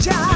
job.